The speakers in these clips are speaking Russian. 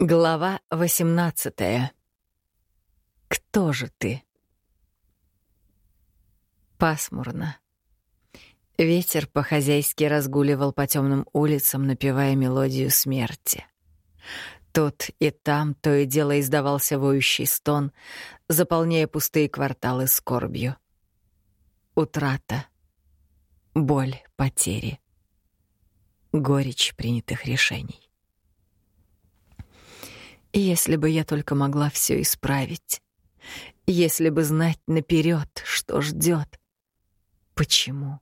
Глава 18. Кто же ты? Пасмурно. Ветер по-хозяйски разгуливал по темным улицам, напевая мелодию смерти. Тут и там то и дело издавался воющий стон, заполняя пустые кварталы скорбью. Утрата, боль потери, горечь принятых решений. Если бы я только могла все исправить. Если бы знать наперед, что ждет. Почему?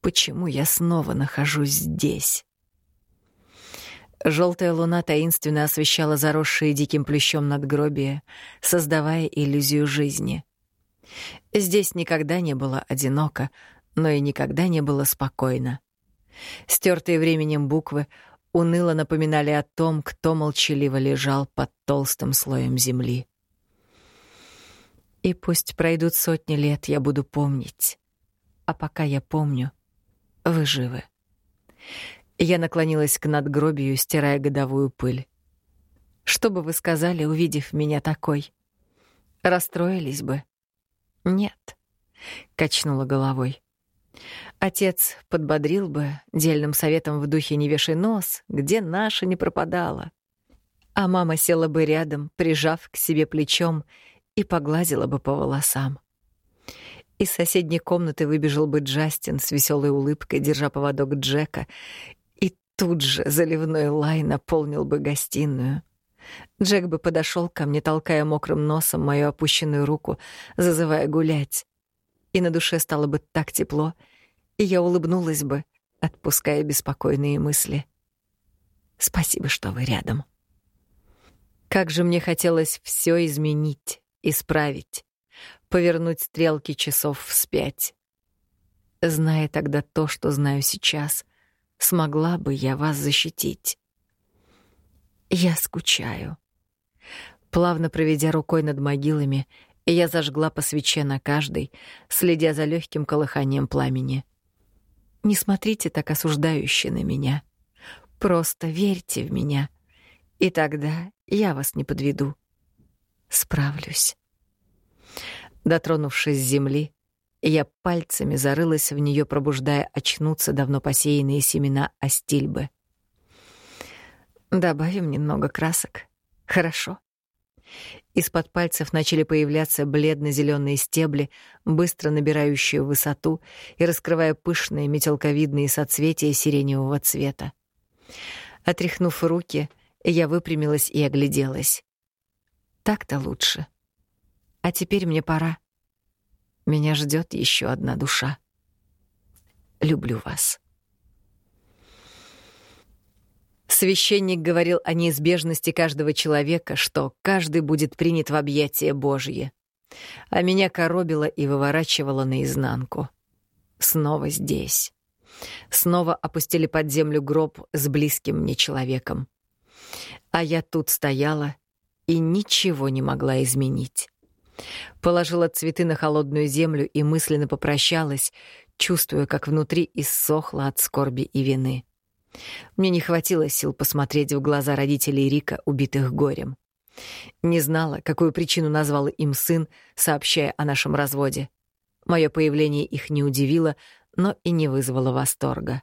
Почему я снова нахожусь здесь? Желтая луна таинственно освещала заросшие диким плющом надгробия, создавая иллюзию жизни. Здесь никогда не было одиноко, но и никогда не было спокойно. Стертые временем буквы уныло напоминали о том, кто молчаливо лежал под толстым слоем земли. И пусть пройдут сотни лет, я буду помнить. А пока я помню, вы живы. Я наклонилась к надгробию, стирая годовую пыль. Что бы вы сказали, увидев меня такой? Расстроились бы? Нет, качнула головой. Отец подбодрил бы дельным советом в духе «не вешай нос», где наша не пропадала. А мама села бы рядом, прижав к себе плечом, и погладила бы по волосам. Из соседней комнаты выбежал бы Джастин с веселой улыбкой, держа поводок Джека, и тут же заливной лай наполнил бы гостиную. Джек бы подошел ко мне, толкая мокрым носом мою опущенную руку, зазывая гулять. И на душе стало бы так тепло — и я улыбнулась бы, отпуская беспокойные мысли. Спасибо, что вы рядом. Как же мне хотелось все изменить, исправить, повернуть стрелки часов вспять. Зная тогда то, что знаю сейчас, смогла бы я вас защитить. Я скучаю. Плавно проведя рукой над могилами, я зажгла по свече на каждой, следя за легким колыханием пламени — не смотрите так осуждающе на меня. Просто верьте в меня, и тогда я вас не подведу. Справлюсь. Дотронувшись земли, я пальцами зарылась в нее, пробуждая очнуться давно посеянные семена астильбы. Добавим немного красок. Хорошо. Из-под пальцев начали появляться бледно-зеленые стебли, быстро набирающие высоту и раскрывая пышные метелковидные соцветия сиреневого цвета. Отряхнув руки, я выпрямилась и огляделась. Так-то лучше. А теперь мне пора. Меня ждет еще одна душа. Люблю вас. Священник говорил о неизбежности каждого человека, что каждый будет принят в объятия Божье. А меня коробило и выворачивало наизнанку. Снова здесь. Снова опустили под землю гроб с близким мне человеком. А я тут стояла и ничего не могла изменить. Положила цветы на холодную землю и мысленно попрощалась, чувствуя, как внутри иссохла от скорби и вины. Мне не хватило сил посмотреть в глаза родителей Рика, убитых горем. Не знала, какую причину назвал им сын, сообщая о нашем разводе. Мое появление их не удивило, но и не вызвало восторга.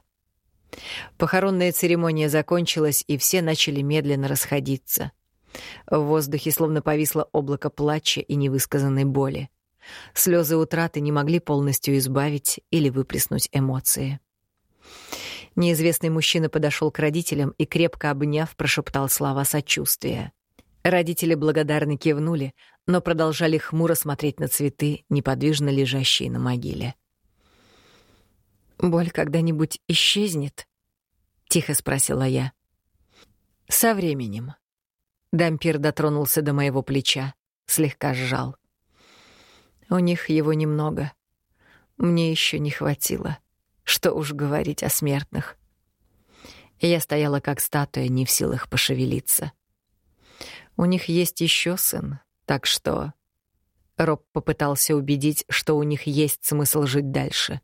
Похоронная церемония закончилась, и все начали медленно расходиться. В воздухе словно повисло облако плача и невысказанной боли. Слезы утраты не могли полностью избавить или выплеснуть эмоции. Неизвестный мужчина подошел к родителям и, крепко обняв, прошептал слова сочувствия. Родители благодарно кивнули, но продолжали хмуро смотреть на цветы, неподвижно лежащие на могиле. «Боль когда-нибудь исчезнет?» — тихо спросила я. «Со временем». Дампир дотронулся до моего плеча, слегка сжал. «У них его немного. Мне еще не хватило». Что уж говорить о смертных. Я стояла как статуя, не в силах пошевелиться. У них есть еще сын, так что... Роб попытался убедить, что у них есть смысл жить дальше.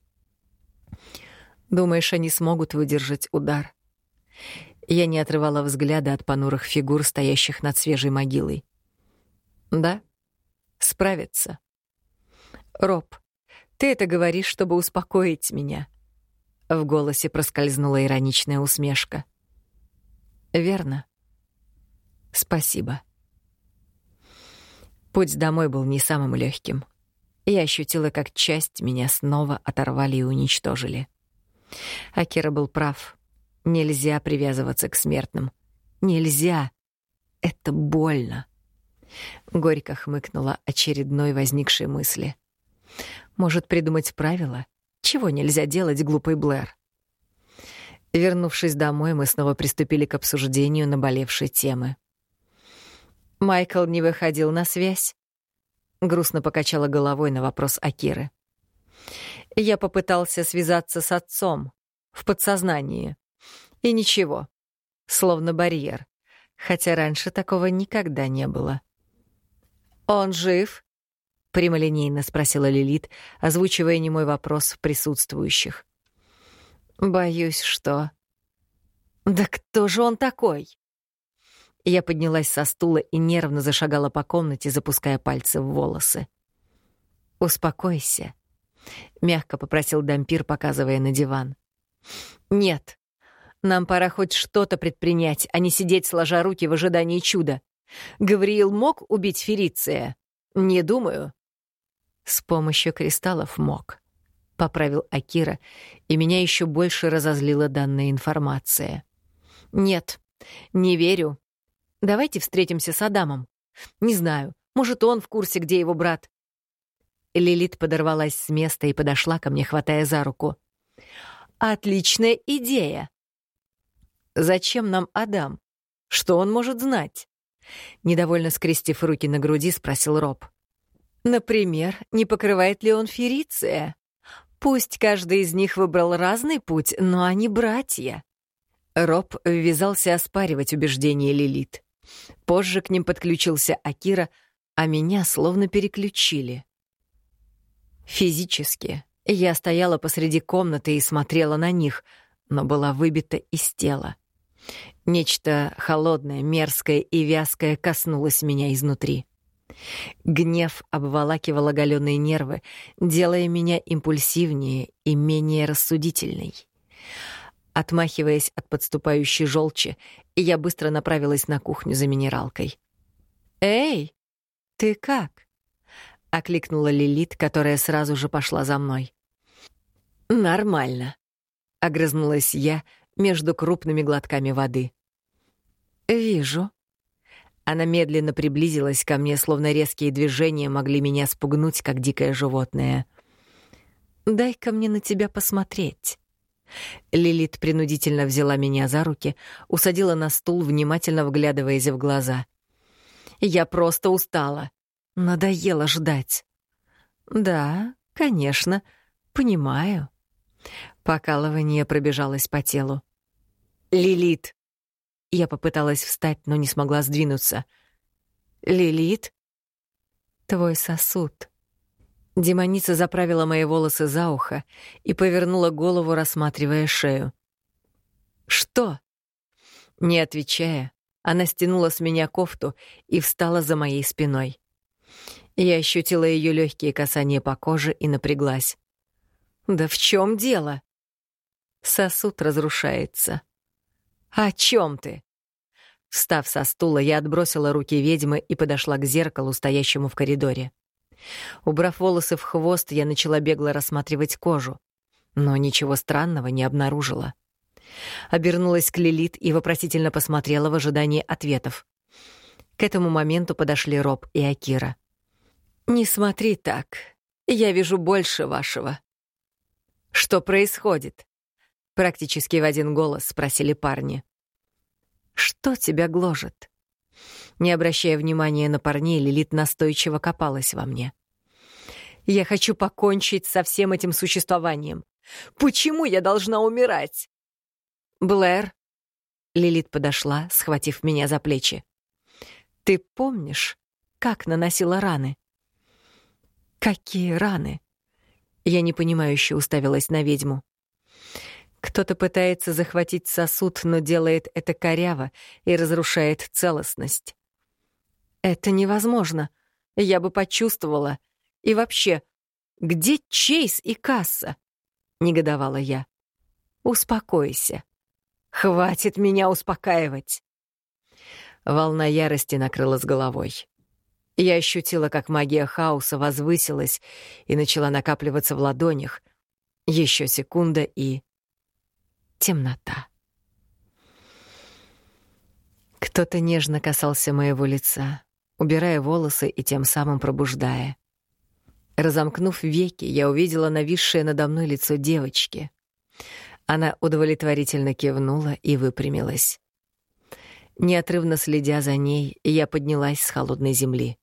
Думаешь, они смогут выдержать удар? Я не отрывала взгляда от понурых фигур, стоящих над свежей могилой. Да, справится. Роб, ты это говоришь, чтобы успокоить меня. В голосе проскользнула ироничная усмешка. Верно. Спасибо. Путь домой был не самым легким. Я ощутила, как часть меня снова оторвали и уничтожили. Акира был прав. Нельзя привязываться к смертным. Нельзя. Это больно. Горько хмыкнула очередной возникшей мысли. Может, придумать правила? Чего нельзя делать, глупый Блэр? Вернувшись домой, мы снова приступили к обсуждению наболевшей темы. Майкл не выходил на связь. Грустно покачала головой на вопрос Акиры. Я попытался связаться с отцом в подсознании. И ничего, словно барьер, хотя раньше такого никогда не было. «Он жив?» — прямолинейно спросила Лилит, озвучивая немой вопрос присутствующих. «Боюсь, что...» «Да кто же он такой?» Я поднялась со стула и нервно зашагала по комнате, запуская пальцы в волосы. «Успокойся», — мягко попросил Дампир, показывая на диван. «Нет, нам пора хоть что-то предпринять, а не сидеть сложа руки в ожидании чуда. Гавриил мог убить Фериция? Не думаю». «С помощью кристаллов мог», — поправил Акира, и меня еще больше разозлила данная информация. «Нет, не верю. Давайте встретимся с Адамом. Не знаю, может, он в курсе, где его брат. Лилит подорвалась с места и подошла ко мне, хватая за руку. «Отличная идея!» «Зачем нам Адам? Что он может знать?» Недовольно скрестив руки на груди, спросил Роб. «Например, не покрывает ли он Фериция? Пусть каждый из них выбрал разный путь, но они братья». Роб ввязался оспаривать убеждения Лилит. Позже к ним подключился Акира, а меня словно переключили. Физически я стояла посреди комнаты и смотрела на них, но была выбита из тела. Нечто холодное, мерзкое и вязкое коснулось меня изнутри. Гнев обволакивал оголенные нервы, делая меня импульсивнее и менее рассудительной. Отмахиваясь от подступающей желчи, я быстро направилась на кухню за минералкой. «Эй, ты как?» — окликнула Лилит, которая сразу же пошла за мной. «Нормально», — огрызнулась я между крупными глотками воды. «Вижу». Она медленно приблизилась ко мне, словно резкие движения могли меня спугнуть, как дикое животное. «Дай-ка мне на тебя посмотреть». Лилит принудительно взяла меня за руки, усадила на стул, внимательно вглядываясь в глаза. «Я просто устала. Надоело ждать. Да, конечно, понимаю. Покалывание пробежалось по телу. Лилит. Я попыталась встать, но не смогла сдвинуться. Лилит? Твой сосуд. Демоница заправила мои волосы за ухо и повернула голову, рассматривая шею. Что? Не отвечая, она стянула с меня кофту и встала за моей спиной. Я ощутила ее легкие касания по коже и напряглась. «Да в чем дело?» Сосуд разрушается. «О чем ты?» Встав со стула, я отбросила руки ведьмы и подошла к зеркалу, стоящему в коридоре. Убрав волосы в хвост, я начала бегло рассматривать кожу, но ничего странного не обнаружила. Обернулась к Лилит и вопросительно посмотрела в ожидании ответов. К этому моменту подошли Роб и Акира. «Не смотри так. Я вижу больше вашего». «Что происходит?» Практически в один голос спросили парни. «Что тебя гложет?» Не обращая внимания на парней, Лилит настойчиво копалась во мне. «Я хочу покончить со всем этим существованием. Почему я должна умирать?» «Блэр», — Лилит подошла, схватив меня за плечи. «Ты помнишь, как наносила раны?» «Какие раны?» Я непонимающе уставилась на ведьму. Кто-то пытается захватить сосуд, но делает это коряво и разрушает целостность. Это невозможно. Я бы почувствовала. И вообще, где Чейз и касса? Негодовала я. Успокойся. Хватит меня успокаивать. Волна ярости накрыла с головой. Я ощутила, как магия хаоса возвысилась и начала накапливаться в ладонях. Еще секунда и... темнота. Кто-то нежно касался моего лица, убирая волосы и тем самым пробуждая. Разомкнув веки, я увидела нависшее надо мной лицо девочки. Она удовлетворительно кивнула и выпрямилась. Неотрывно следя за ней, я поднялась с холодной земли.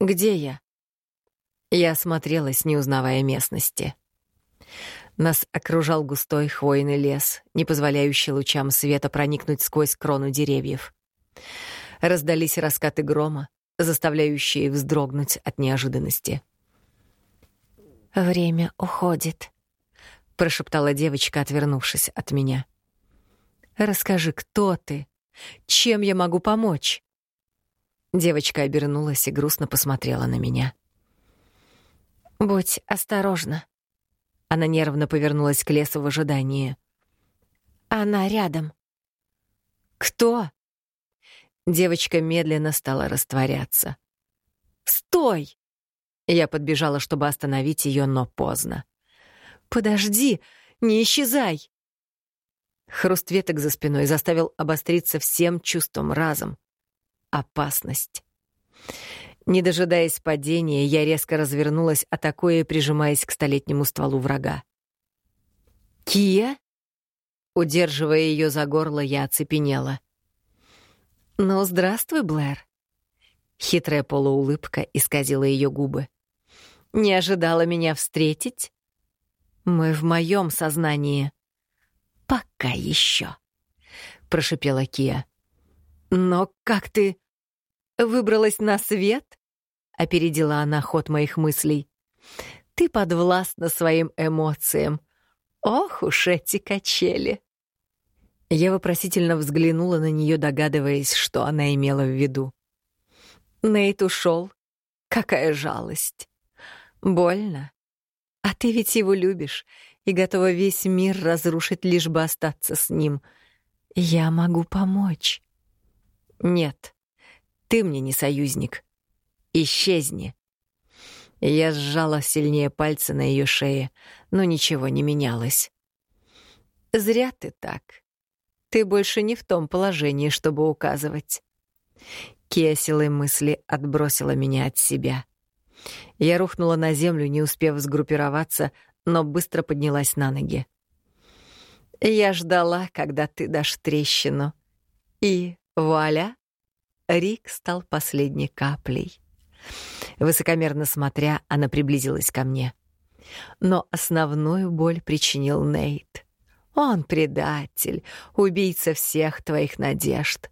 «Где я?» Я осмотрелась, не узнавая местности. Нас окружал густой хвойный лес, не позволяющий лучам света проникнуть сквозь крону деревьев. Раздались раскаты грома, заставляющие вздрогнуть от неожиданности. «Время уходит», — прошептала девочка, отвернувшись от меня. «Расскажи, кто ты? Чем я могу помочь?» Девочка обернулась и грустно посмотрела на меня. «Будь осторожна». Она нервно повернулась к лесу в ожидании. «Она рядом». «Кто?» Девочка медленно стала растворяться. «Стой!» Я подбежала, чтобы остановить ее, но поздно. «Подожди! Не исчезай!» Хруст веток за спиной заставил обостриться всем чувством разом опасность. Не дожидаясь падения, я резко развернулась, атакуя и прижимаясь к столетнему стволу врага. «Кия?» Удерживая ее за горло, я оцепенела. «Ну, здравствуй, Блэр». Хитрая полуулыбка исказила ее губы. «Не ожидала меня встретить?» «Мы в моем сознании». «Пока еще», — прошипела Кия. «Но как ты выбралась на свет?» — опередила она ход моих мыслей. «Ты подвластна своим эмоциям. Ох уж эти качели!» Я вопросительно взглянула на нее, догадываясь, что она имела в виду. Нейт ушел. Какая жалость. Больно. А ты ведь его любишь и готова весь мир разрушить, лишь бы остаться с ним. Я могу помочь. Нет, ты мне не союзник. Исчезни. Я сжала сильнее пальцы на ее шее, но ничего не менялось. Зря ты так. Ты больше не в том положении, чтобы указывать. Кия мысли отбросила меня от себя. Я рухнула на землю, не успев сгруппироваться, но быстро поднялась на ноги. Я ждала, когда ты дашь трещину. И Вуаля! Рик стал последней каплей. Высокомерно смотря, она приблизилась ко мне. Но основную боль причинил Нейт. Он предатель, убийца всех твоих надежд.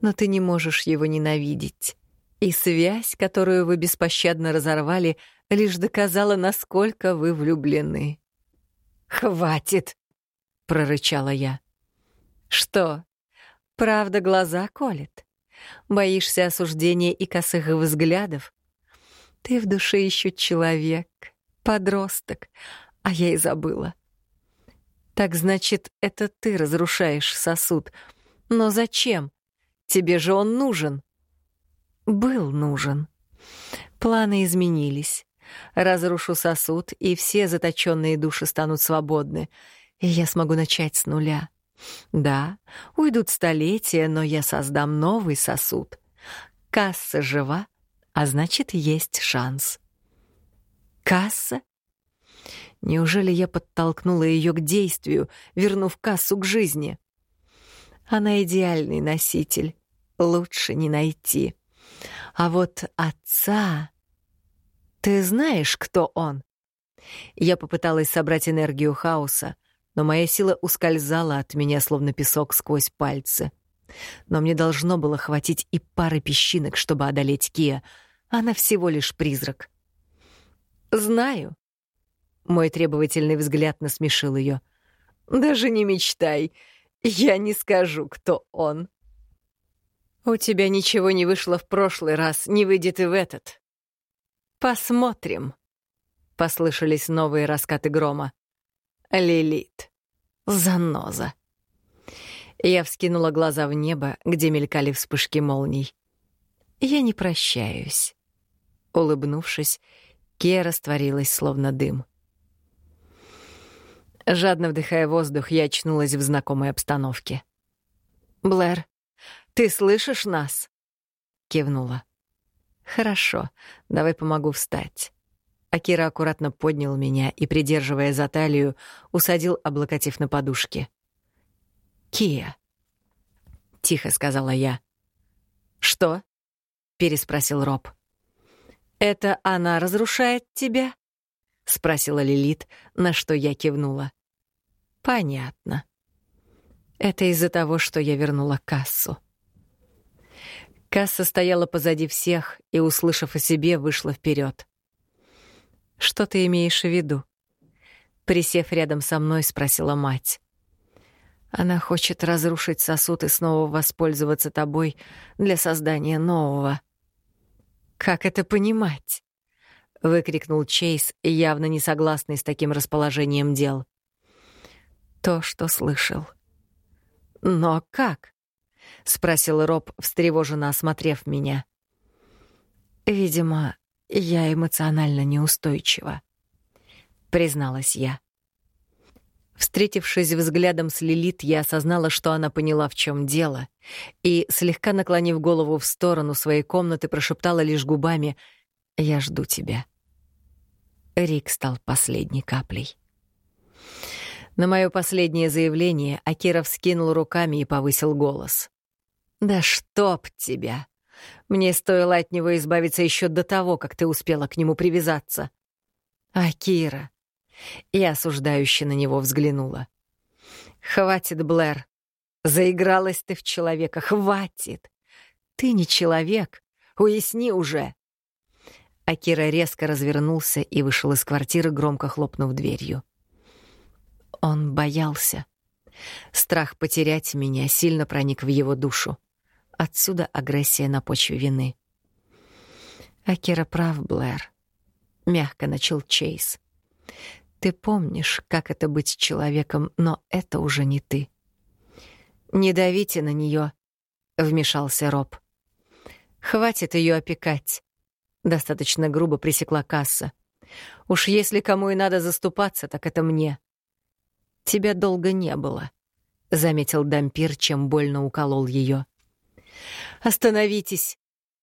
Но ты не можешь его ненавидеть. И связь, которую вы беспощадно разорвали, лишь доказала, насколько вы влюблены. «Хватит!» — прорычала я. «Что, Правда, глаза колет. Боишься осуждения и косых взглядов. Ты в душе еще человек, подросток, а я и забыла. Так значит, это ты разрушаешь сосуд. Но зачем? Тебе же он нужен. Был нужен. Планы изменились. Разрушу сосуд, и все заточенные души станут свободны, и я смогу начать с нуля. Да, уйдут столетия, но я создам новый сосуд. Касса жива, а значит, есть шанс. Касса? Неужели я подтолкнула ее к действию, вернув кассу к жизни? Она идеальный носитель, лучше не найти. А вот отца... Ты знаешь, кто он? Я попыталась собрать энергию хаоса, но моя сила ускользала от меня, словно песок сквозь пальцы. Но мне должно было хватить и пары песчинок, чтобы одолеть Кия. Она всего лишь призрак. «Знаю». Мой требовательный взгляд насмешил ее. Даже не мечтай. Я не скажу, кто он. У тебя ничего не вышло в прошлый раз, не выйдет и в этот. Посмотрим. Послышались новые раскаты грома. Лилит. Заноза. Я вскинула глаза в небо, где мелькали вспышки молний. Я не прощаюсь. Улыбнувшись, Кия растворилась, словно дым. Жадно вдыхая воздух, я очнулась в знакомой обстановке. «Блэр, ты слышишь нас?» Кивнула. «Хорошо, давай помогу встать». Акира аккуратно поднял меня и, придерживая за талию, усадил, облокотив на подушке. «Кия», — тихо сказала я. «Что?» — переспросил Роб. «Это она разрушает тебя?» — спросила Лилит, на что я кивнула. «Понятно. Это из-за того, что я вернула кассу». Касса стояла позади всех и, услышав о себе, вышла вперед. «Что ты имеешь в виду?» Присев рядом со мной, спросила мать. Она хочет разрушить сосуд и снова воспользоваться тобой для создания нового. Как это понимать? выкрикнул Чейз, явно не согласный с таким расположением дел. То, что слышал. Но как? спросил Роб, встревоженно осмотрев меня. Видимо, я эмоционально неустойчива, призналась я. Встретившись взглядом с Лилит, я осознала, что она поняла, в чем дело, и, слегка наклонив голову в сторону своей комнаты, прошептала лишь губами «Я жду тебя». Рик стал последней каплей. На мое последнее заявление Акиров скинул руками и повысил голос. «Да чтоб тебя! Мне стоило от него избавиться еще до того, как ты успела к нему привязаться. Акира, и осуждающе на него взглянула. «Хватит, Блэр. Заигралась ты в человека. Хватит. Ты не человек. Уясни уже». Акира резко развернулся и вышел из квартиры, громко хлопнув дверью. Он боялся. Страх потерять меня сильно проник в его душу. Отсюда агрессия на почве вины. «Акира прав, Блэр», — мягко начал Чейз. Ты помнишь, как это быть человеком, но это уже не ты. Не давите на нее, вмешался Роб. Хватит ее опекать. Достаточно грубо пресекла касса. Уж если кому и надо заступаться, так это мне. Тебя долго не было, заметил Дампир, чем больно уколол ее. Остановитесь,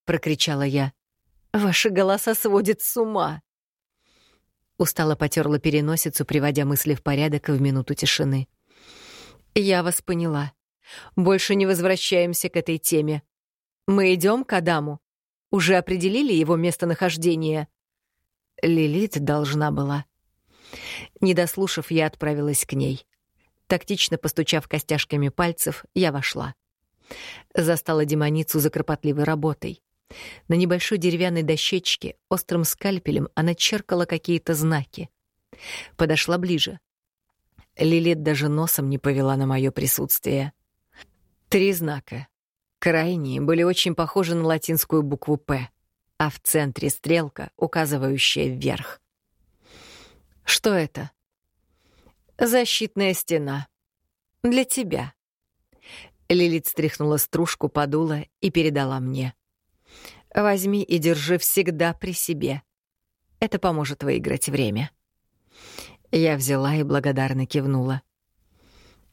прокричала я. Ваши голоса сводят с ума. Устало потерла переносицу, приводя мысли в порядок в минуту тишины. «Я вас поняла. Больше не возвращаемся к этой теме. Мы идем к Адаму. Уже определили его местонахождение?» Лилит должна была. Не дослушав, я отправилась к ней. Тактично постучав костяшками пальцев, я вошла. Застала демоницу за кропотливой работой. На небольшой деревянной дощечке острым скальпелем она черкала какие-то знаки. Подошла ближе. Лилит даже носом не повела на мое присутствие. Три знака. Крайние были очень похожи на латинскую букву «П», а в центре стрелка, указывающая вверх. Что это? Защитная стена. Для тебя. Лилит стряхнула стружку, подула и передала мне. Возьми и держи всегда при себе. Это поможет выиграть время. Я взяла и благодарно кивнула.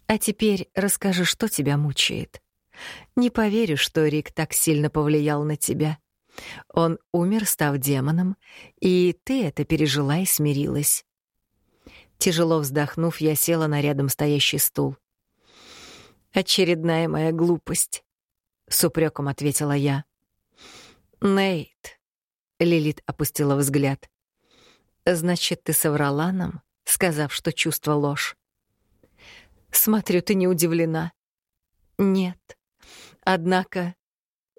А теперь расскажи, что тебя мучает. Не поверю, что Рик так сильно повлиял на тебя. Он умер, став демоном, и ты это пережила и смирилась. Тяжело вздохнув, я села на рядом стоящий стул. «Очередная моя глупость», — с упреком ответила я. «Нейт», — Лилит опустила взгляд, — «значит, ты соврала нам, сказав, что чувство ложь?» «Смотрю, ты не удивлена». «Нет. Однако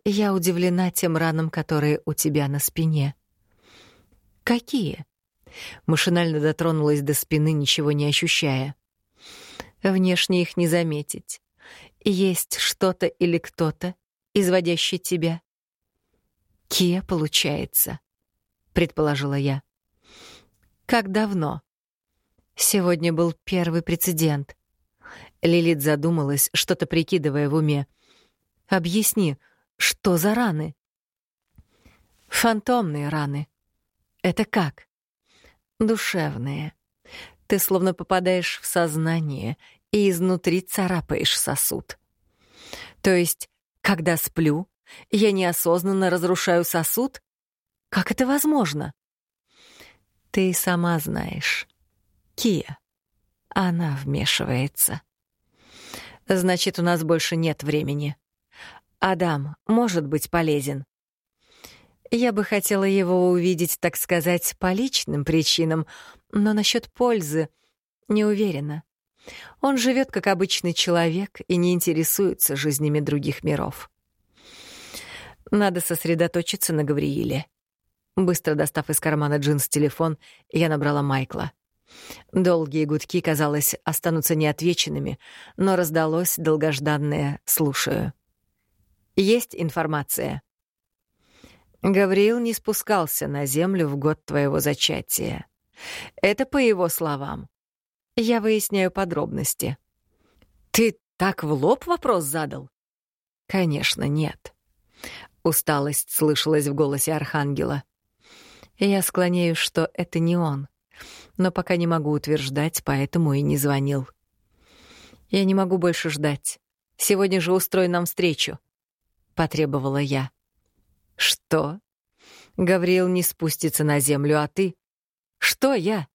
я удивлена тем ранам, которые у тебя на спине». «Какие?» Машинально дотронулась до спины, ничего не ощущая. Внешне их не заметить. Есть что-то или кто-то, изводящий тебя. Кия, получается, предположила я. Как давно? Сегодня был первый прецедент. Лилит задумалась, что-то прикидывая в уме. Объясни, что за раны? Фантомные раны. Это как? Душевные. Ты словно попадаешь в сознание и изнутри царапаешь сосуд. То есть, когда сплю, я неосознанно разрушаю сосуд? Как это возможно? Ты сама знаешь. Кия. Она вмешивается. Значит, у нас больше нет времени. Адам может быть полезен. Я бы хотела его увидеть, так сказать, по личным причинам, но насчет пользы не уверена. Он живет как обычный человек и не интересуется жизнями других миров. Надо сосредоточиться на Гаврииле. Быстро достав из кармана джинс телефон, я набрала Майкла. Долгие гудки, казалось, останутся неотвеченными, но раздалось долгожданное «слушаю». «Есть информация?» Гавриил не спускался на землю в год твоего зачатия. Это по его словам. Я выясняю подробности. Ты так в лоб вопрос задал? Конечно, нет. Усталость слышалась в голосе архангела. Я склоняюсь, что это не он, но пока не могу утверждать, поэтому и не звонил. Я не могу больше ждать. Сегодня же устрой нам встречу, потребовала я. Что? Гавриил не спустится на землю, а ты? Что я?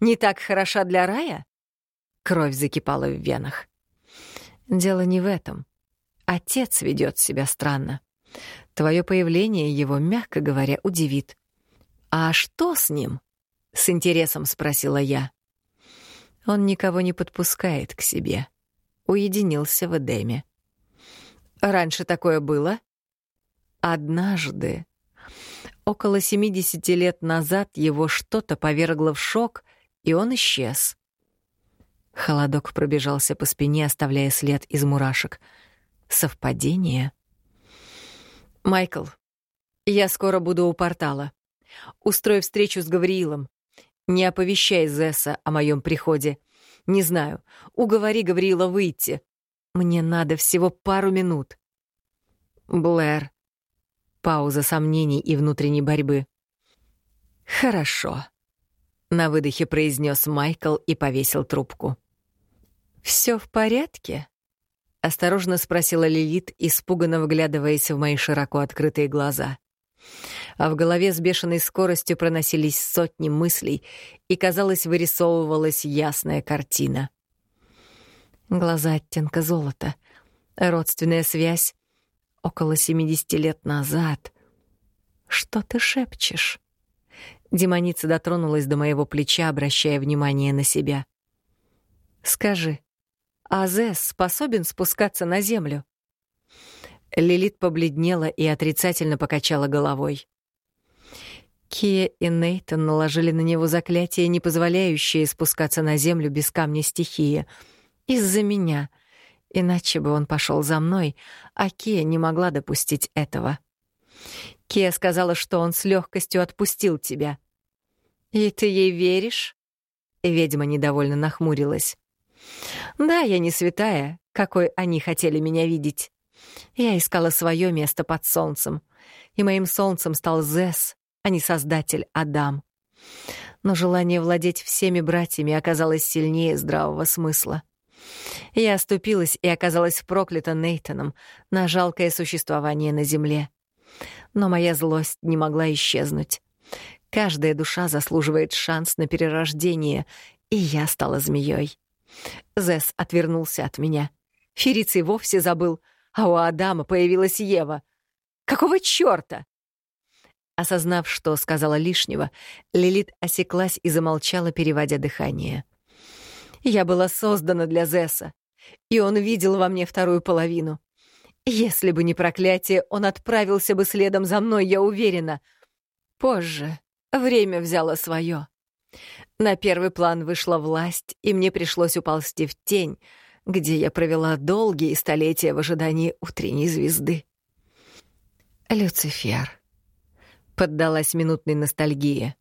Не так хороша для рая? Кровь закипала в венах. Дело не в этом. Отец ведет себя странно. Твое появление его, мягко говоря, удивит. А что с ним? С интересом спросила я. Он никого не подпускает к себе. Уединился в Эдеме. Раньше такое было? Однажды, около 70 лет назад, его что-то повергло в шок, и он исчез. Холодок пробежался по спине, оставляя след из мурашек. Совпадение? «Майкл, я скоро буду у портала. Устрой встречу с Гавриилом. Не оповещай Зесса о моем приходе. Не знаю, уговори Гавриила выйти. Мне надо всего пару минут». Блэр, Пауза сомнений и внутренней борьбы. «Хорошо», — на выдохе произнес Майкл и повесил трубку. «Все в порядке?» — осторожно спросила Лилит, испуганно вглядываясь в мои широко открытые глаза. А в голове с бешеной скоростью проносились сотни мыслей, и, казалось, вырисовывалась ясная картина. Глаза оттенка золота, родственная связь, около 70 лет назад. Что ты шепчешь? Демоница дотронулась до моего плеча, обращая внимание на себя. Скажи, Азес способен спускаться на землю? Лилит побледнела и отрицательно покачала головой. Кия и Нейтан наложили на него заклятие, не позволяющее спускаться на землю без камня стихии. Из-за меня — Иначе бы он пошел за мной, а Кия не могла допустить этого. Кия сказала, что он с легкостью отпустил тебя. «И ты ей веришь?» Ведьма недовольно нахмурилась. «Да, я не святая, какой они хотели меня видеть. Я искала свое место под солнцем, и моим солнцем стал Зес, а не создатель Адам. Но желание владеть всеми братьями оказалось сильнее здравого смысла. Я оступилась и оказалась проклята Нейтаном на жалкое существование на земле. Но моя злость не могла исчезнуть. Каждая душа заслуживает шанс на перерождение, и я стала змеей. Зес отвернулся от меня. Фериций вовсе забыл, а у Адама появилась Ева. Какого чёрта? Осознав, что сказала лишнего, Лилит осеклась и замолчала, переводя дыхание. — я была создана для Зесса, и он видел во мне вторую половину. Если бы не проклятие, он отправился бы следом за мной, я уверена. Позже время взяло свое. На первый план вышла власть, и мне пришлось уползти в тень, где я провела долгие столетия в ожидании утренней звезды. Люцифер. Поддалась минутной ностальгии.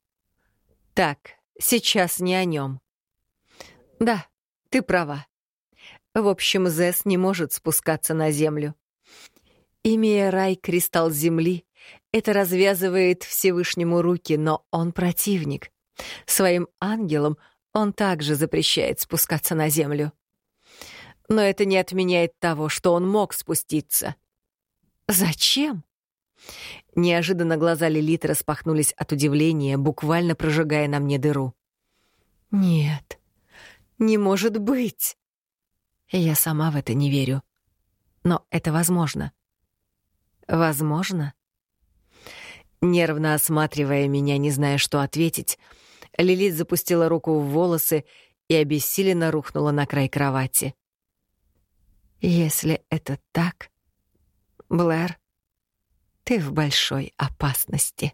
Так, сейчас не о нем. Да, ты права. В общем, Зес не может спускаться на землю. Имея рай кристалл земли, это развязывает Всевышнему руки, но он противник. Своим ангелам он также запрещает спускаться на землю. Но это не отменяет того, что он мог спуститься. Зачем? Неожиданно глаза Лилит распахнулись от удивления, буквально прожигая на мне дыру. «Нет, не может быть!» Я сама в это не верю. Но это возможно. Возможно? Нервно осматривая меня, не зная, что ответить, Лилит запустила руку в волосы и обессиленно рухнула на край кровати. «Если это так, Блэр, ты в большой опасности».